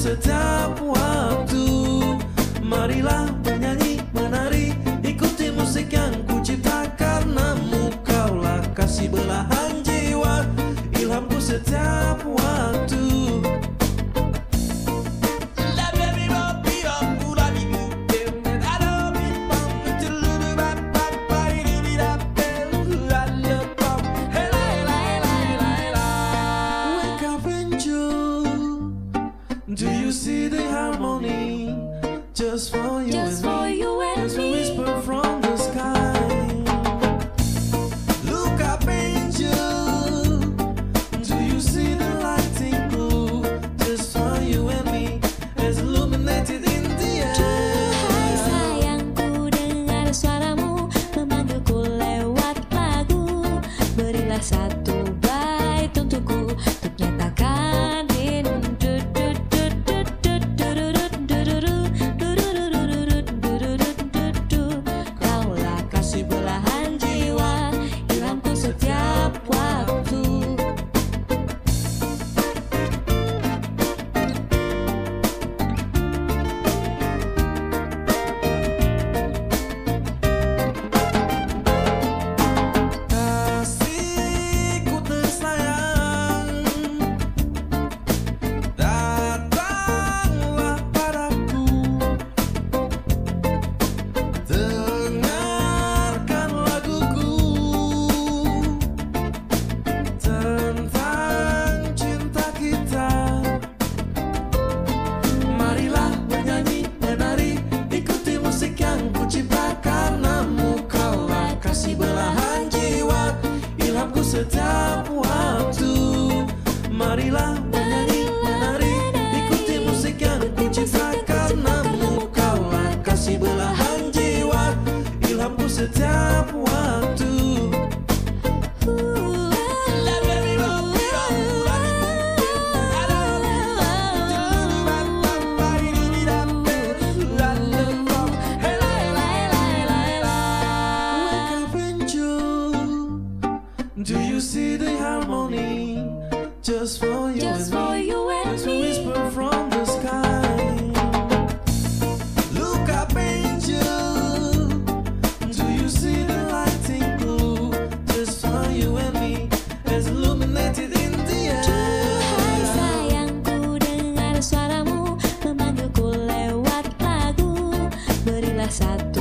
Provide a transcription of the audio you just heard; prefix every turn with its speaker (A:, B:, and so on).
A: setiap waktu. Marilah see the harmony just for you just and for me.
B: You and As me. whisper
A: from the sky. Look up, angel. Do you see the lighting blue? Just for you and me. As illuminated in the air. Hai
B: sayangku dengar suaramu memanggilku lewat lagu. Berilah satu.
A: Do you see the harmony just for you just and for me?
B: You and As me. whisper
A: from the sky. Look up, angel. Do you see the lighting blue just for you and me? As illuminated in the air. Duhai
B: sayangku dengar suaramu memanggilku lewat lagu berilah satu.